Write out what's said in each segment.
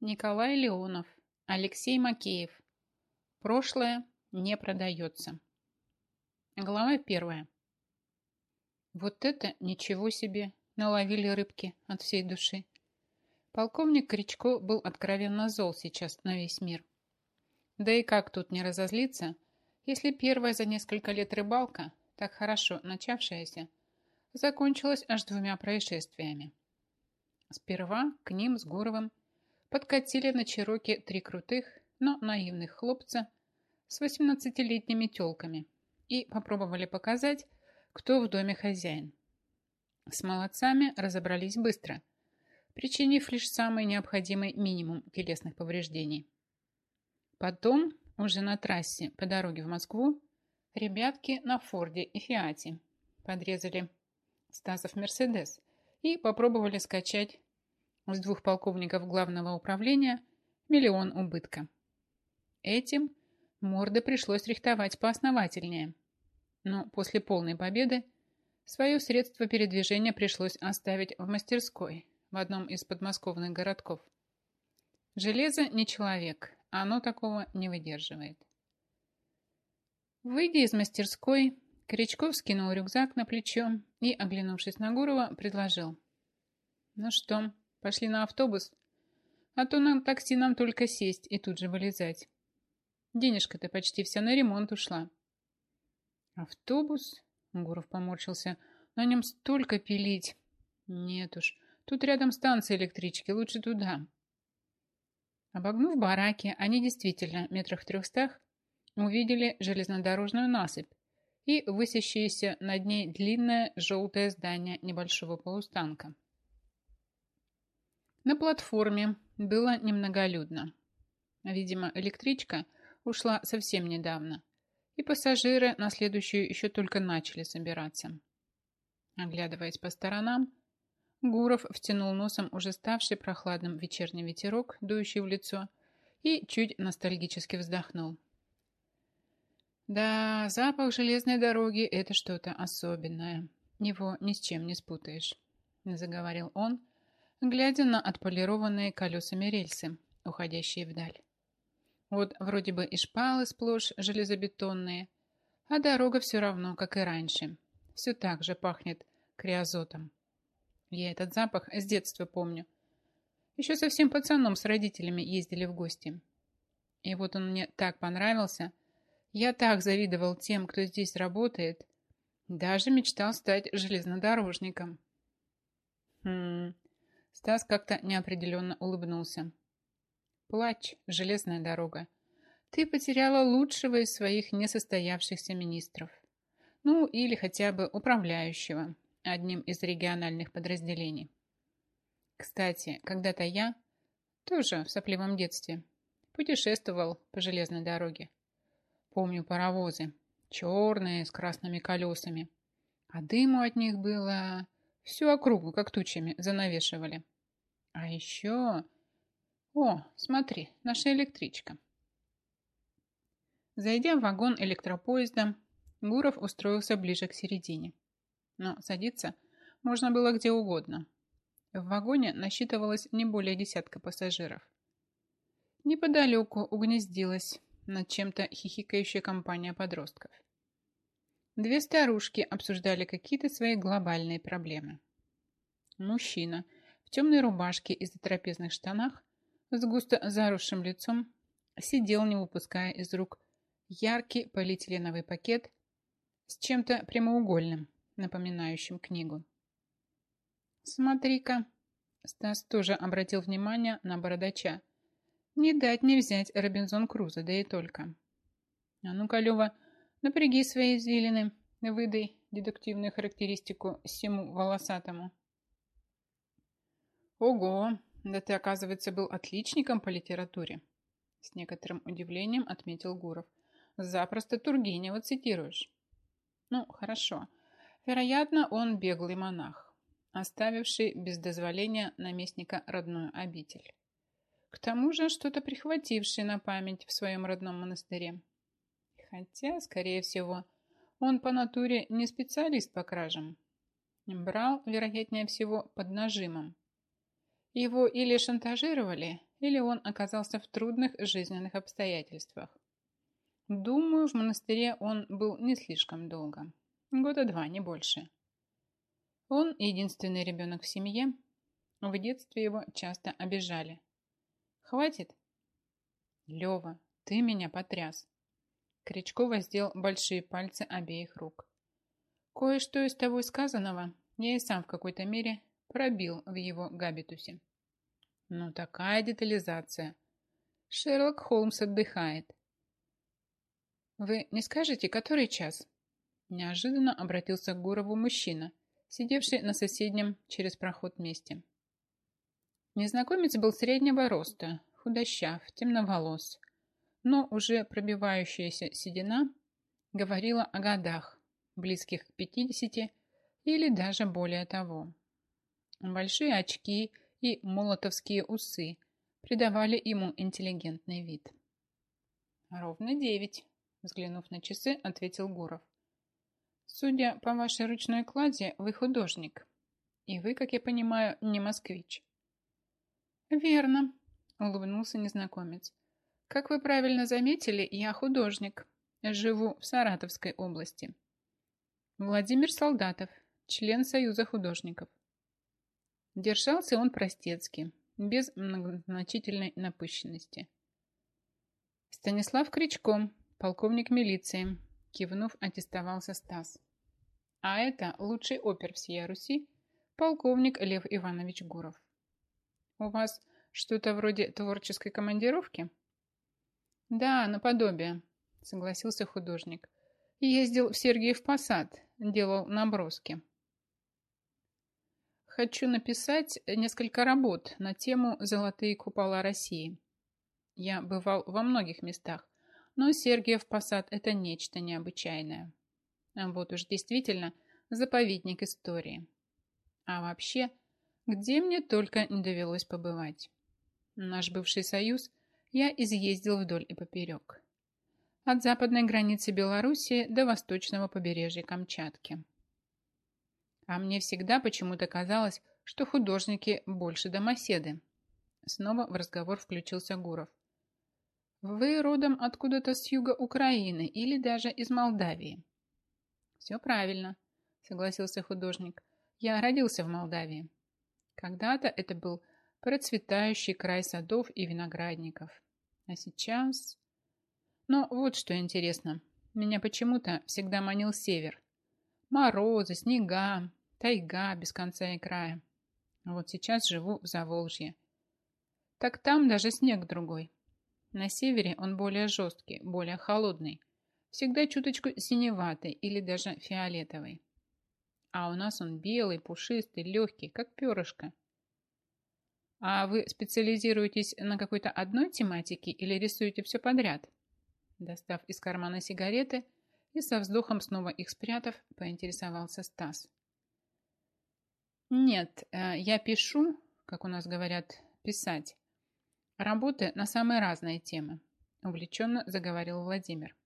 Николай Леонов, Алексей Макеев. Прошлое не продается. Глава первая. Вот это ничего себе, наловили рыбки от всей души. Полковник Кричко был откровенно зол сейчас на весь мир. Да и как тут не разозлиться, если первая за несколько лет рыбалка, так хорошо начавшаяся, закончилась аж двумя происшествиями. Сперва к ним с Гуровым подкатили на Чироке три крутых, но наивных хлопца с 18-летними телками и попробовали показать, кто в доме хозяин. С молодцами разобрались быстро, причинив лишь самый необходимый минимум телесных повреждений. Потом, уже на трассе по дороге в Москву, ребятки на Форде и Фиате подрезали Стасов Мерседес и попробовали скачать с двух полковников главного управления миллион убытка. Этим морды пришлось рихтовать поосновательнее. Но после полной победы свое средство передвижения пришлось оставить в мастерской в одном из подмосковных городков. Железо не человек, оно такого не выдерживает. Выйдя из мастерской, Корячков скинул рюкзак на плечо и, оглянувшись на Гурова, предложил. «Ну что, Пошли на автобус, а то на такси нам только сесть и тут же вылезать. Денежка-то почти вся на ремонт ушла. Автобус? Гуров поморщился. На нем столько пилить. Нет уж, тут рядом станция электрички, лучше туда. Обогнув бараки, они действительно метрах в трехстах увидели железнодорожную насыпь и высящееся над ней длинное желтое здание небольшого полустанка. На платформе было немноголюдно. Видимо, электричка ушла совсем недавно, и пассажиры на следующую еще только начали собираться. Оглядываясь по сторонам, Гуров втянул носом уже ставший прохладным вечерний ветерок, дующий в лицо, и чуть ностальгически вздохнул. Да, запах железной дороги – это что-то особенное. Его ни с чем не спутаешь, заговорил он, глядя на отполированные колесами рельсы, уходящие вдаль. Вот вроде бы и шпалы сплошь железобетонные, а дорога все равно, как и раньше. Все так же пахнет криозотом. Я этот запах с детства помню. Еще совсем пацаном с родителями ездили в гости. И вот он мне так понравился. Я так завидовал тем, кто здесь работает. Даже мечтал стать железнодорожником. Хм, Стас как-то неопределенно улыбнулся. Плачь, железная дорога. Ты потеряла лучшего из своих несостоявшихся министров. Ну, или хотя бы управляющего одним из региональных подразделений. Кстати, когда-то я, тоже в сопливом детстве, путешествовал по железной дороге. Помню паровозы, черные, с красными колесами. А дыму от них было Всю округу, как тучами, занавешивали. А еще... О, смотри, наша электричка. Зайдя в вагон электропоезда, Гуров устроился ближе к середине. Но садиться можно было где угодно. В вагоне насчитывалось не более десятка пассажиров. Неподалеку угнездилась над чем-то хихикающая компания подростков. Две старушки обсуждали какие-то свои глобальные проблемы. Мужчина в темной рубашке и затрапезных штанах с густо заросшим лицом сидел, не выпуская из рук яркий полиэтиленовый пакет с чем-то прямоугольным, напоминающим книгу. «Смотри-ка!» Стас тоже обратил внимание на бородача. «Не дать не взять Робинзон Крузо, да и только!» «А ну-ка, Лева, Напряги свои извилины, выдай дедуктивную характеристику всему волосатому. Ого, да ты, оказывается, был отличником по литературе. С некоторым удивлением отметил Гуров. Запросто Тургенева цитируешь. Ну, хорошо. Вероятно, он беглый монах, оставивший без дозволения наместника родную обитель. К тому же что-то прихвативший на память в своем родном монастыре. Хотя, скорее всего, он по натуре не специалист по кражам. Брал, вероятнее всего, под нажимом. Его или шантажировали, или он оказался в трудных жизненных обстоятельствах. Думаю, в монастыре он был не слишком долго. Года два, не больше. Он единственный ребенок в семье. В детстве его часто обижали. Хватит? Лева, ты меня потряс. Кричко воздел большие пальцы обеих рук. Кое-что из того сказанного я и сам в какой-то мере пробил в его габитусе. Ну, такая детализация. Шерлок Холмс отдыхает. Вы не скажете, который час? Неожиданно обратился к Гурову мужчина, сидевший на соседнем через проход месте. Незнакомец был среднего роста, худощав, темноволос, но уже пробивающаяся седина говорила о годах, близких к 50 или даже более того. Большие очки и молотовские усы придавали ему интеллигентный вид. «Ровно девять», — взглянув на часы, ответил Гуров. «Судя по вашей ручной кладе, вы художник. И вы, как я понимаю, не москвич». «Верно», — улыбнулся незнакомец. «Как вы правильно заметили, я художник. Живу в Саратовской области». Владимир Солдатов, член Союза художников. Держался он простецки, без многозначительной напыщенности. Станислав Кричко, полковник милиции, кивнув, аттестовался Стас. А это лучший опер всей Руси, полковник Лев Иванович Гуров. У вас что-то вроде творческой командировки? Да, наподобие, согласился художник. Ездил в Сергиев Посад, делал наброски. Хочу написать несколько работ на тему «Золотые купола России». Я бывал во многих местах, но Сергиев Посад – это нечто необычайное. Вот уж действительно заповедник истории. А вообще, где мне только не довелось побывать. Наш бывший союз я изъездил вдоль и поперек от западной границы Белоруссии до восточного побережья Камчатки. А мне всегда почему-то казалось, что художники больше домоседы. Снова в разговор включился Гуров. Вы родом откуда-то с юга Украины или даже из Молдавии. Все правильно, согласился художник. Я родился в Молдавии. Когда-то это был процветающий край садов и виноградников. А сейчас... Но вот что интересно. Меня почему-то всегда манил север. Морозы, снега, тайга без конца и края. Вот сейчас живу в Заволжье. Так там даже снег другой. На севере он более жесткий, более холодный. Всегда чуточку синеватый или даже фиолетовый. А у нас он белый, пушистый, легкий, как перышко. А вы специализируетесь на какой-то одной тематике или рисуете все подряд? Достав из кармана сигареты и со вздохом снова их спрятав, поинтересовался Стас. Нет, э, я пишу, как у нас говорят, писать. Работы на самые разные темы, увлеченно заговорил Владимир.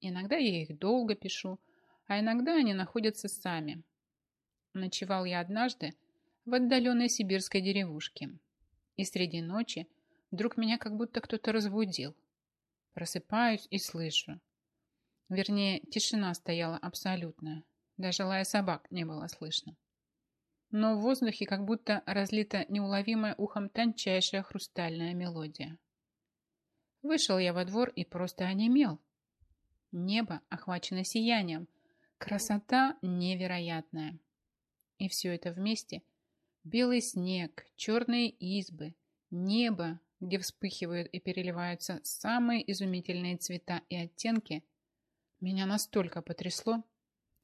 Иногда я их долго пишу, а иногда они находятся сами. Ночевал я однажды в отдаленной сибирской деревушке, и среди ночи вдруг меня как будто кто-то разбудил. Просыпаюсь и слышу. Вернее, тишина стояла абсолютная. Даже лая собак не было слышно. Но в воздухе как будто разлита неуловимая ухом тончайшая хрустальная мелодия. Вышел я во двор и просто онемел. Небо охвачено сиянием. Красота невероятная. И все это вместе. Белый снег, черные избы, небо, где вспыхивают и переливаются самые изумительные цвета и оттенки, меня настолько потрясло,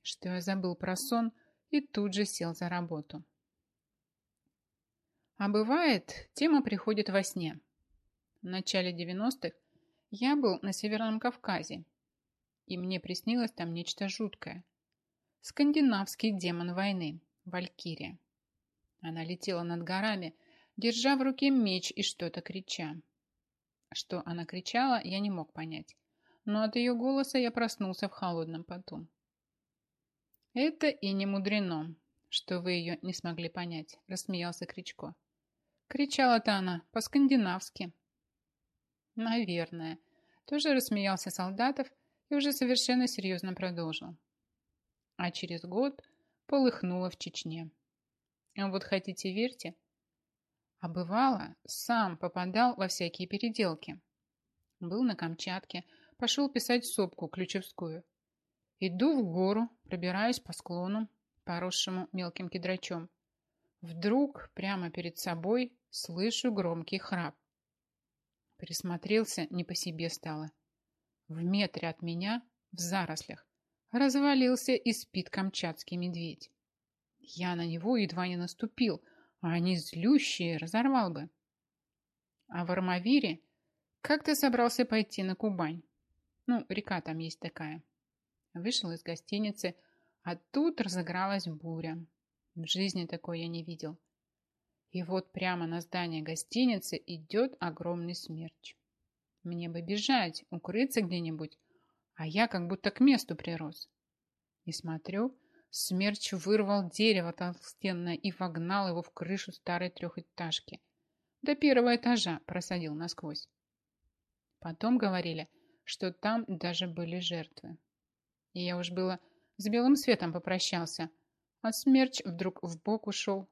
что я забыл про сон и тут же сел за работу. А бывает, тема приходит во сне. В начале 90-х я был на Северном Кавказе, и мне приснилось там нечто жуткое. Скандинавский демон войны, Валькирия. Она летела над горами, держа в руке меч и что-то крича. Что она кричала, я не мог понять, но от ее голоса я проснулся в холодном поту. «Это и не мудрено, что вы ее не смогли понять», – рассмеялся Кричко. Кричала-то она по-скандинавски. Наверное. Тоже рассмеялся Солдатов и уже совершенно серьезно продолжил. А через год полыхнуло в Чечне. Вот хотите верьте, а бывало, сам попадал во всякие переделки. Был на Камчатке, пошел писать сопку Ключевскую. Иду в гору, пробираюсь по склону, поросшему мелким кедрачом. Вдруг прямо перед собой слышу громкий храп. Присмотрелся, не по себе стало. В метре от меня, в зарослях, развалился и спит камчатский медведь. Я на него едва не наступил, а они злющие, разорвал бы. А в Армавире как-то собрался пойти на Кубань. Ну, река там есть такая. Вышел из гостиницы, а тут разыгралась буря. В жизни такой я не видел. И вот прямо на здание гостиницы идет огромный смерч. Мне бы бежать, укрыться где-нибудь, а я как будто к месту прирос. И смотрю, смерч вырвал дерево толстенное и вогнал его в крышу старой трехэтажки. До первого этажа просадил насквозь. Потом говорили, что там даже были жертвы. И я уж было с белым светом попрощался, а смерч вдруг в бок ушел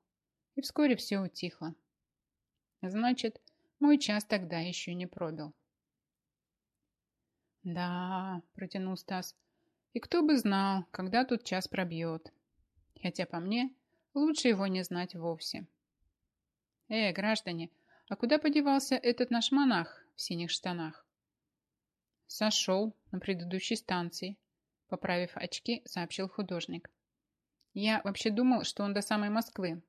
и вскоре все утихло. Значит, мой час тогда еще не пробил. «Да», — протянул Стас, — «и кто бы знал, когда тут час пробьет. Хотя по мне, лучше его не знать вовсе». «Эй, граждане, а куда подевался этот наш монах в синих штанах?» «Сошел на предыдущей станции», — поправив очки, сообщил художник. «Я вообще думал, что он до самой Москвы,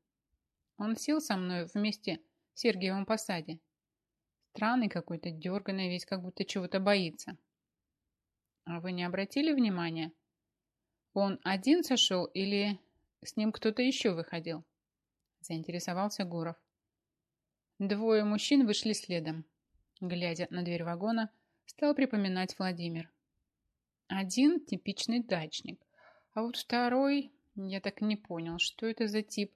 он сел со мной вместе в Сергиевом посаде. Странный какой-то, дерганный весь, как будто чего-то боится. А вы не обратили внимания? Он один сошел или с ним кто-то еще выходил? Заинтересовался Гуров. Двое мужчин вышли следом. Глядя на дверь вагона, стал припоминать Владимир. Один типичный дачник, а вот второй, я так не понял, что это за тип.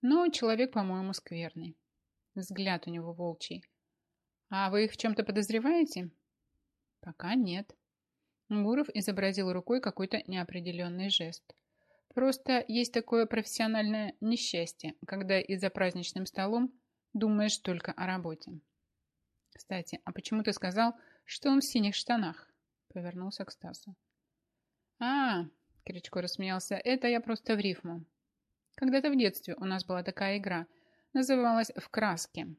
Но человек, по-моему, скверный. Взгляд у него волчий. А вы их в чем-то подозреваете? Пока нет. Гуров изобразил рукой какой-то неопределенный жест. Просто есть такое профессиональное несчастье, когда и за праздничным столом думаешь только о работе. Кстати, а почему ты сказал, что он в синих штанах? Повернулся к Стасу. А, Кричко рассмеялся, это я просто в рифму. Когда-то в детстве у нас была такая игра. Называлась «В краске».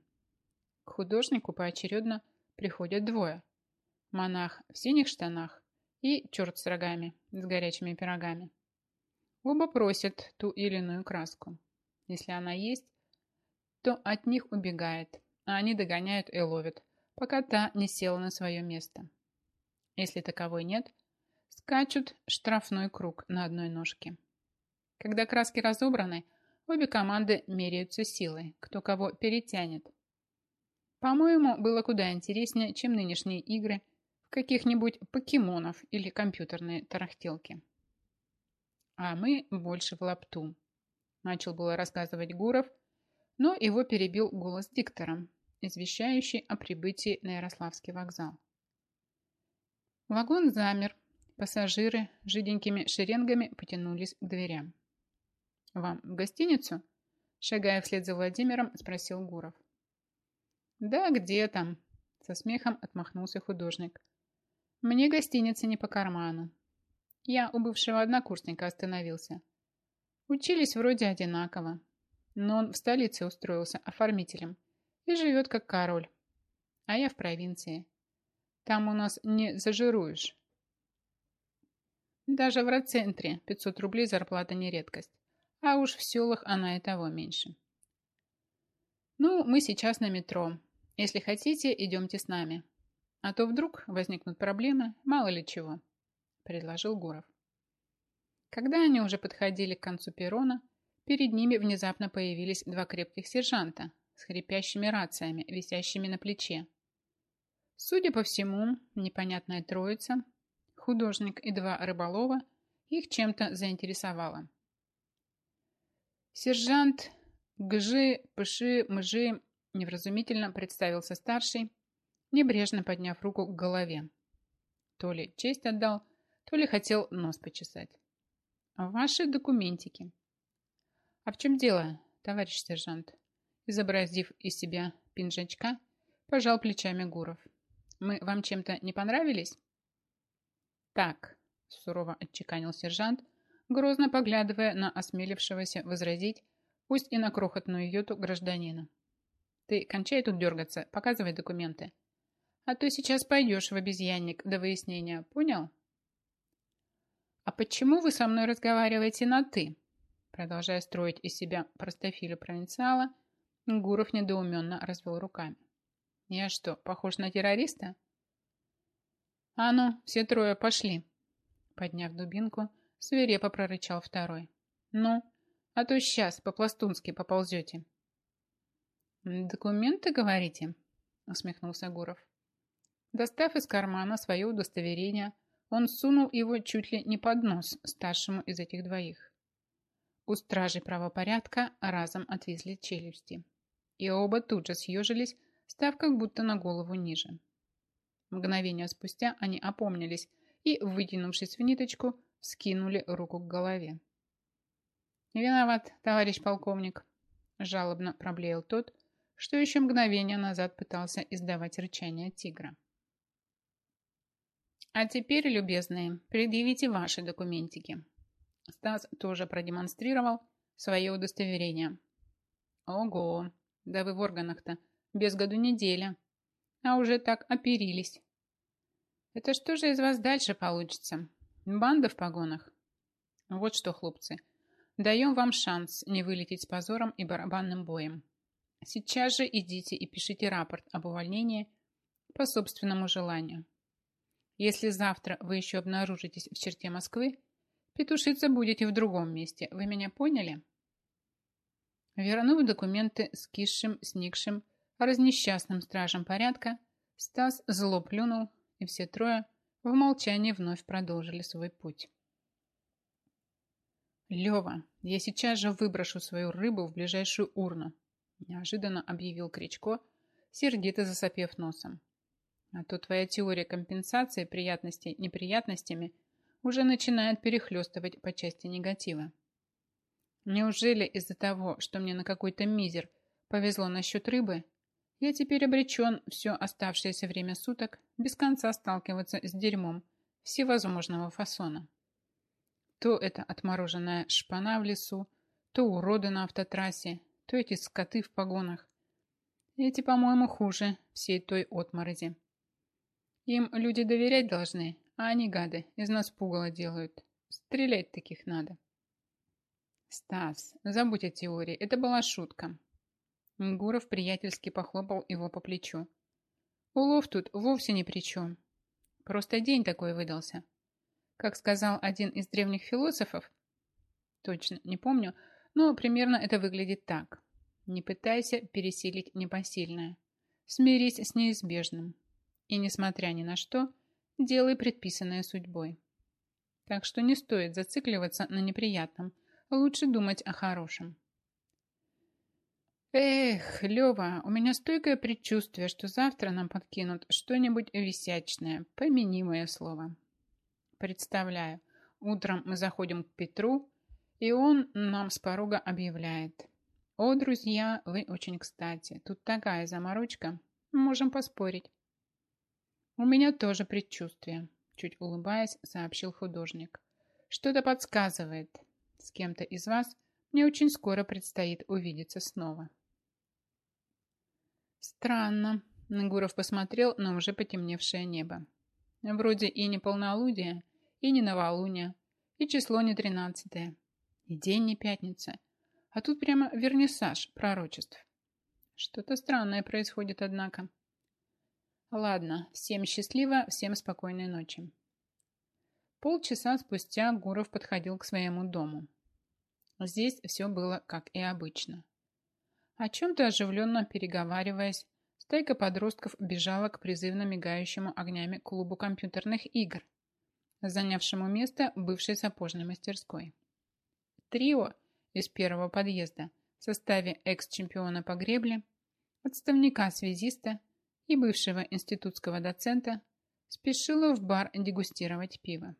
К художнику поочередно приходят двое. Монах в синих штанах и черт с рогами, с горячими пирогами. Оба просят ту или иную краску. Если она есть, то от них убегает, а они догоняют и ловят, пока та не села на свое место. Если таковой нет, скачут штрафной круг на одной ножке. Когда краски разобраны, обе команды меряются силой, кто кого перетянет. По-моему, было куда интереснее, чем нынешние игры каких-нибудь покемонов или компьютерные тарахтелки. А мы больше в лапту. Начал было рассказывать Гуров, но его перебил голос диктора, извещающий о прибытии на Ярославский вокзал. Вагон замер, пассажиры жиденькими шеренгами потянулись к дверям. «Вам в гостиницу?» Шагая вслед за Владимиром, спросил Гуров. «Да где там?» Со смехом отмахнулся художник. «Мне гостиница не по карману. Я у бывшего однокурсника остановился. Учились вроде одинаково, но он в столице устроился оформителем и живет как король, а я в провинции. Там у нас не зажируешь. Даже в райцентре 500 рублей зарплата не редкость. А уж в селах она и того меньше. Ну, мы сейчас на метро. Если хотите, идемте с нами. А то вдруг возникнут проблемы, мало ли чего, предложил Гуров. Когда они уже подходили к концу перрона, перед ними внезапно появились два крепких сержанта с хрипящими рациями, висящими на плече. Судя по всему, непонятная троица, художник и два рыболова, их чем-то заинтересовала. Сержант Гжи, пыши, мыжи, невразумительно представился старший, небрежно подняв руку к голове. То ли честь отдал, то ли хотел нос почесать. Ваши документики. А в чем дело, товарищ сержант? Изобразив из себя пинжачка, пожал плечами Гуров. Мы вам чем-то не понравились? Так, сурово отчеканил сержант, грозно поглядывая на осмелившегося возразить, пусть и на крохотную йоту гражданина. Ты кончай тут дергаться, показывай документы. А то сейчас пойдешь в обезьянник до выяснения, понял? А почему вы со мной разговариваете на «ты»? Продолжая строить из себя простофилю провинциала, Гуров недоуменно развел руками. Я что, похож на террориста? А ну, все трое пошли. Подняв дубинку, свирепо прорычал второй. Ну, а то сейчас по-пластунски поползете. «Документы, говорите?» – усмехнулся Гуров. Достав из кармана свое удостоверение, он сунул его чуть ли не под нос старшему из этих двоих. У стражей правопорядка разом отвезли челюсти. И оба тут же съежились, став как будто на голову ниже. Мгновение спустя они опомнились и, вытянувшись в ниточку, скинули руку к голове. «Виноват, товарищ полковник», – жалобно проблеял тот, что еще мгновение назад пытался издавать рычание тигра. А теперь, любезные, предъявите ваши документики. Стас тоже продемонстрировал свое удостоверение. Ого, да вы в органах-то без году неделя. А уже так оперились. Это что же из вас дальше получится? Банда в погонах? Вот что, хлопцы, даем вам шанс не вылететь с позором и барабанным боем. Сейчас же идите и пишите рапорт об увольнении по собственному желанию. Если завтра вы еще обнаружитесь в черте Москвы, петушиться будете в другом месте. Вы меня поняли? Вернув документы с кисшим, сникшим, разнесчастным стражем порядка, Стас зло плюнул, и все трое в молчании вновь продолжили свой путь. «Лева, я сейчас же выброшу свою рыбу в ближайшую урну», неожиданно объявил Кричко, сердито засопев носом. А то твоя теория компенсации приятностей неприятностями уже начинает перехлестывать по части негатива. Неужели из-за того, что мне на какой-то мизер повезло насчет рыбы, я теперь обречен все оставшееся время суток без конца сталкиваться с дерьмом всевозможного фасона? То это отмороженная шпана в лесу, то уроды на автотрассе, то эти скоты в погонах. Эти, по-моему, хуже всей той отморози. Им люди доверять должны, а они, гады, из нас пугало делают. Стрелять таких надо. Стас, забудь о теории, это была шутка. Гуров приятельски похлопал его по плечу. Улов тут вовсе ни при чем. Просто день такой выдался. Как сказал один из древних философов, точно не помню, но примерно это выглядит так. Не пытайся пересилить непосильное. Смирись с неизбежным. И, несмотря ни на что, делай предписанное судьбой. Так что не стоит зацикливаться на неприятном, лучше думать о хорошем. Эх, Лева, у меня стойкое предчувствие, что завтра нам подкинут что-нибудь висячное, помяни мое слово. Представляю, утром мы заходим к Петру, и он нам с порога объявляет. О, друзья, вы очень кстати. Тут такая заморочка. Можем поспорить. «У меня тоже предчувствие», – чуть улыбаясь, сообщил художник. «Что-то подсказывает. С кем-то из вас мне очень скоро предстоит увидеться снова». «Странно», – Нагуров посмотрел на уже потемневшее небо. «Вроде и не полнолуние, и не новолуние, и число не тринадцатое, и день не пятница, а тут прямо вернисаж пророчеств. Что-то странное происходит, однако». Ладно, всем счастливо, всем спокойной ночи. Полчаса спустя Гуров подходил к своему дому. Здесь все было как и обычно. О чем-то оживленно переговариваясь, стайка подростков бежала к призывно мигающему огнями клубу компьютерных игр, занявшему место бывшей сапожной мастерской. Трио из первого подъезда в составе экс-чемпиона по гребле, отставника-связиста и бывшего институтского доцента спешила в бар дегустировать пиво.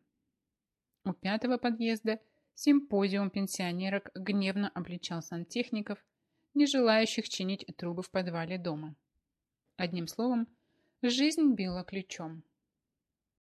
У пятого подъезда симпозиум пенсионерок гневно обличал сантехников, не желающих чинить трубы в подвале дома. Одним словом, жизнь била ключом.